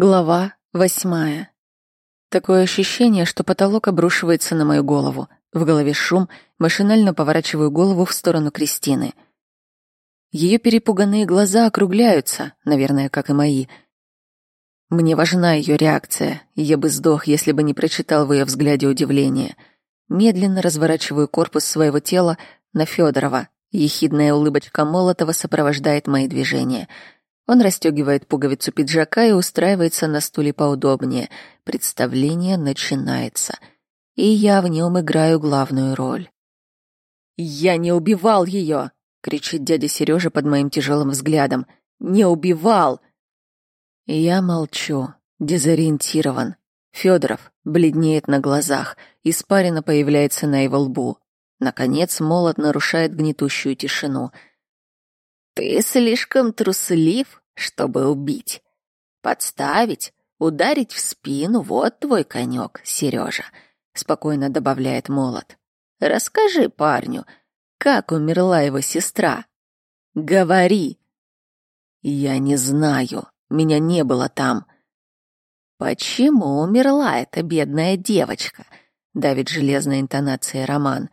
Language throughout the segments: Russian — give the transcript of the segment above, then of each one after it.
Глава восьмая. Такое ощущение, что потолок обрушивается на мою голову. В голове шум, машинально поворачиваю голову в сторону Кристины. Ее перепуганные глаза округляются, наверное, как и мои. Мне важна ее реакция, я бы сдох, если бы не прочитал в ее взгляде удивление. Медленно разворачиваю корпус своего тела на Федорова. Ехидная улыбочка Молотова сопровождает мои движения — он расстегивает пуговицу пиджака и устраивается на стуле поудобнее. Представление начинается. И я в нем играю главную роль. «Я не убивал ее!» — кричит дядя Сережа под моим тяжелым взглядом. «Не убивал!» Я молчу, дезориентирован. Федоров бледнеет на глазах, испарина появляется на его лбу. Наконец молот нарушает гнетущую тишину — ты слишком труслив, чтобы убить. Подставить, ударить в спину — вот твой конек, Сережа, спокойно добавляет молот. Расскажи парню, как умерла его сестра. Говори. Я не знаю, меня не было там. Почему умерла эта бедная девочка? Давит железная интонация Роман.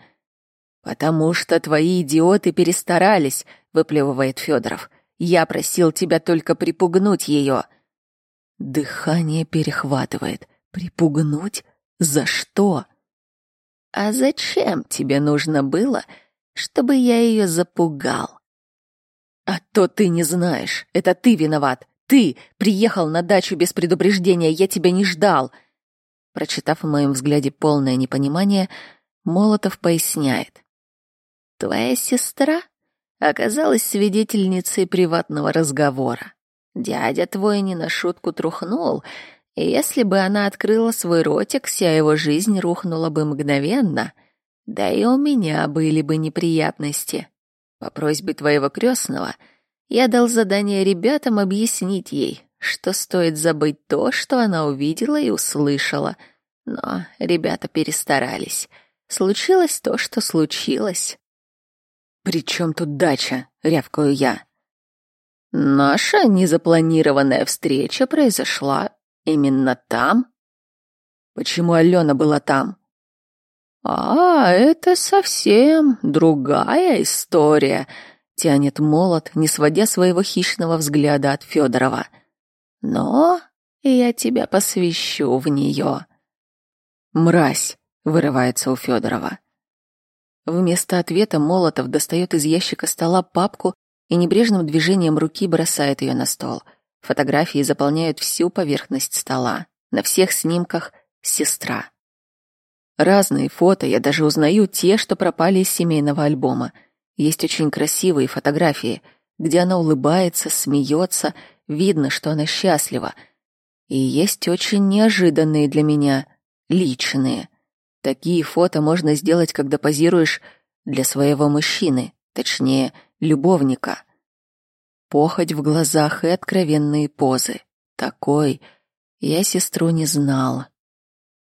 Потому что твои идиоты перестарались, выплевывает Федоров. Я просил тебя только припугнуть ее. Дыхание перехватывает. Припугнуть? За что? А зачем тебе нужно было, чтобы я ее запугал? А то ты не знаешь. Это ты виноват. Ты приехал на дачу без предупреждения, я тебя не ждал. Прочитав в моем взгляде полное непонимание, Молотов поясняет. Твоя сестра оказалась свидетельницей приватного разговора. Дядя твой не на шутку трухнул, и если бы она открыла свой ротик, вся его жизнь рухнула бы мгновенно. Да и у меня были бы неприятности. По просьбе твоего крестного я дал задание ребятам объяснить ей, что стоит забыть то, что она увидела и услышала. Но ребята перестарались. Случилось то, что случилось. «При чем тут дача?» — рявкаю я. «Наша незапланированная встреча произошла именно там». «Почему Алена была там?» «А, это совсем другая история», — тянет молот, не сводя своего хищного взгляда от Федорова. «Но я тебя посвящу в нее». «Мразь!» — вырывается у Федорова. Вместо ответа Молотов достает из ящика стола папку и небрежным движением руки бросает ее на стол. Фотографии заполняют всю поверхность стола. На всех снимках сестра. Разные фото, я даже узнаю те, что пропали из семейного альбома. Есть очень красивые фотографии, где она улыбается, смеется, видно, что она счастлива. И есть очень неожиданные для меня, личные — Такие фото можно сделать, когда позируешь для своего мужчины, точнее, любовника. Похоть в глазах и откровенные позы. Такой я сестру не знала.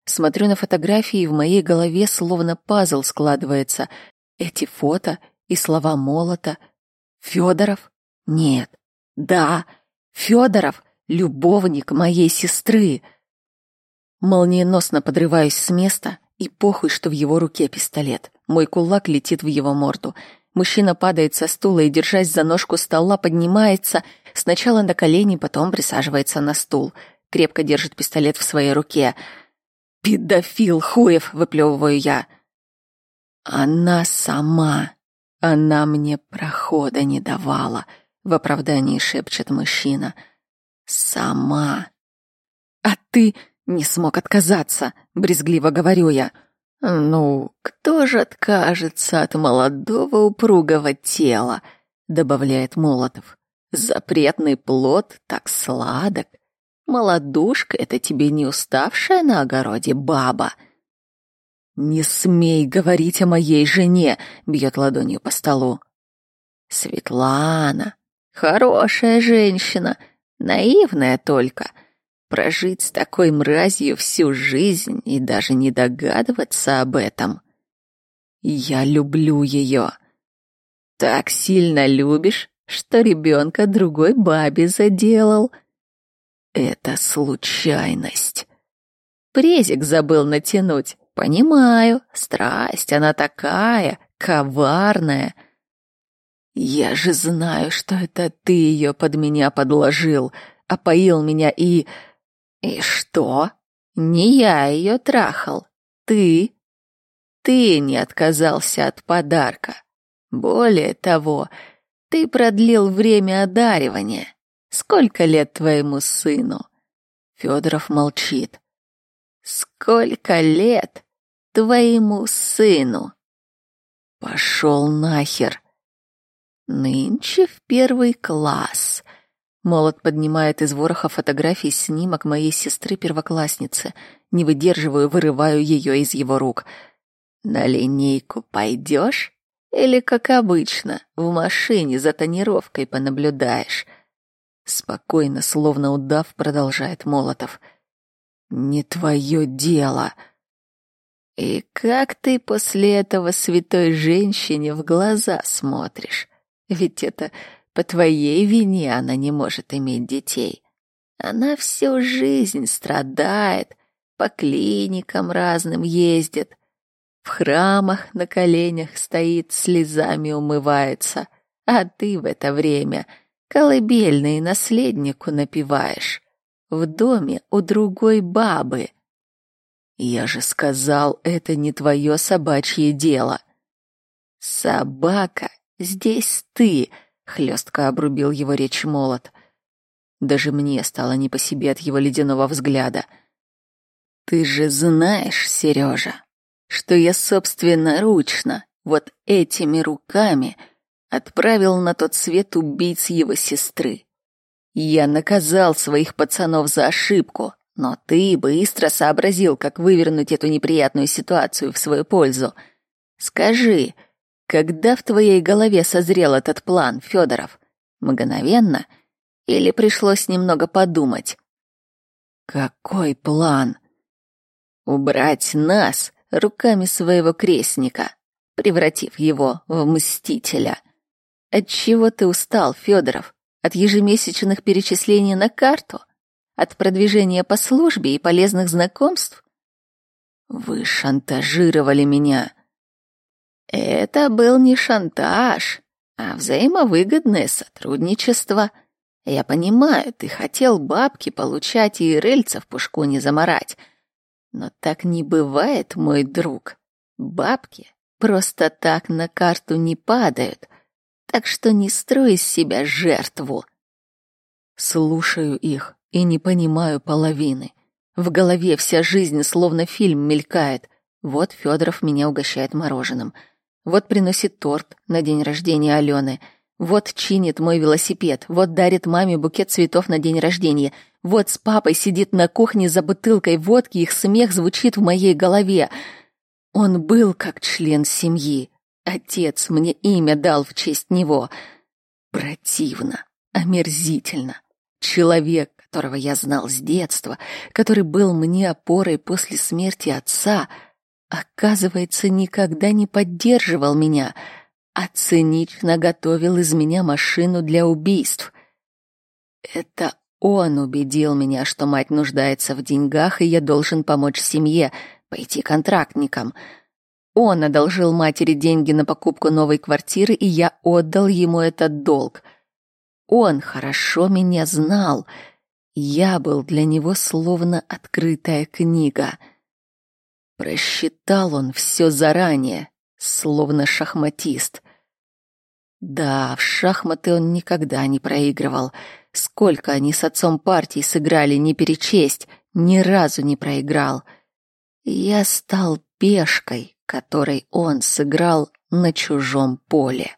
Смотрю на фотографии, и в моей голове словно пазл складывается. Эти фото и слова молота. Федоров? Нет. Да, Федоров — любовник моей сестры. Молниеносно подрываюсь с места и похуй, что в его руке пистолет. Мой кулак летит в его морду. Мужчина падает со стула и, держась за ножку стола, поднимается сначала на колени, потом присаживается на стул. Крепко держит пистолет в своей руке. «Педофил хуев!» — выплевываю я. «Она сама. Она мне прохода не давала», — в оправдании шепчет мужчина. «Сама». «А ты...» Не смог отказаться, брезгливо говорю я. Ну, кто же откажется от молодого упругого тела, добавляет Молотов. Запретный плод так сладок. Молодушка — это тебе не уставшая на огороде баба. «Не смей говорить о моей жене!» — бьет ладонью по столу. «Светлана, хорошая женщина, наивная только. Прожить с такой мразью всю жизнь и даже не догадываться об этом. Я люблю ее. Так сильно любишь, что ребенка другой бабе заделал. Это случайность. Презик забыл натянуть. Понимаю, страсть, она такая, коварная. Я же знаю, что это ты ее под меня подложил, опоил меня и... И что? Не я ее трахал. Ты. Ты не отказался от подарка. Более того, ты продлил время одаривания. Сколько лет твоему сыну? Федоров молчит. Сколько лет твоему сыну? Пошел нахер. Нынче в первый класс. Молот поднимает из вороха фотографий снимок моей сестры-первоклассницы. Не выдерживаю, вырываю ее из его рук. На линейку пойдешь? Или, как обычно, в машине за тонировкой понаблюдаешь? Спокойно, словно удав, продолжает Молотов. Не твое дело. И как ты после этого святой женщине в глаза смотришь? Ведь это по твоей вине она не может иметь детей. Она всю жизнь страдает, по клиникам разным ездит, в храмах на коленях стоит, слезами умывается, а ты в это время колыбельные наследнику напиваешь в доме у другой бабы. Я же сказал, это не твое собачье дело. Собака, здесь ты, хлестко обрубил его речь молот. Даже мне стало не по себе от его ледяного взгляда. Ты же знаешь, Сережа, что я собственноручно, вот этими руками, отправил на тот свет убийц его сестры. Я наказал своих пацанов за ошибку, но ты быстро сообразил, как вывернуть эту неприятную ситуацию в свою пользу. Скажи, когда в твоей голове созрел этот план, Федоров? Мгновенно? Или пришлось немного подумать? Какой план? Убрать нас руками своего крестника, превратив его в мстителя. Отчего ты устал, Федоров? От ежемесячных перечислений на карту? От продвижения по службе и полезных знакомств? Вы шантажировали меня. Это был не шантаж, а взаимовыгодное сотрудничество. Я понимаю, ты хотел бабки получать и рельца в пушку не заморать, но так не бывает, мой друг. Бабки просто так на карту не падают, так что не строй из себя жертву. Слушаю их и не понимаю половины. В голове вся жизнь словно фильм мелькает. Вот Федоров меня угощает мороженым. Вот приносит торт на день рождения Алены — вот чинит мой велосипед, вот дарит маме букет цветов на день рождения. Вот с папой сидит на кухне за бутылкой водки, их смех звучит в моей голове. Он был как член семьи. Отец мне имя дал в честь него. Противно, омерзительно. Человек, которого я знал с детства, который был мне опорой после смерти отца, оказывается, никогда не поддерживал меня — а цинично готовил из меня машину для убийств. Это он убедил меня, что мать нуждается в деньгах, и я должен помочь семье, пойти контрактником. Он одолжил матери деньги на покупку новой квартиры, и я отдал ему этот долг. Он хорошо меня знал. Я был для него словно открытая книга. Просчитал он все заранее, словно шахматист. Да, в шахматы он никогда не проигрывал. Сколько они с отцом партий сыграли, не перечесть, ни разу не проиграл. Я стал пешкой, которой он сыграл на чужом поле.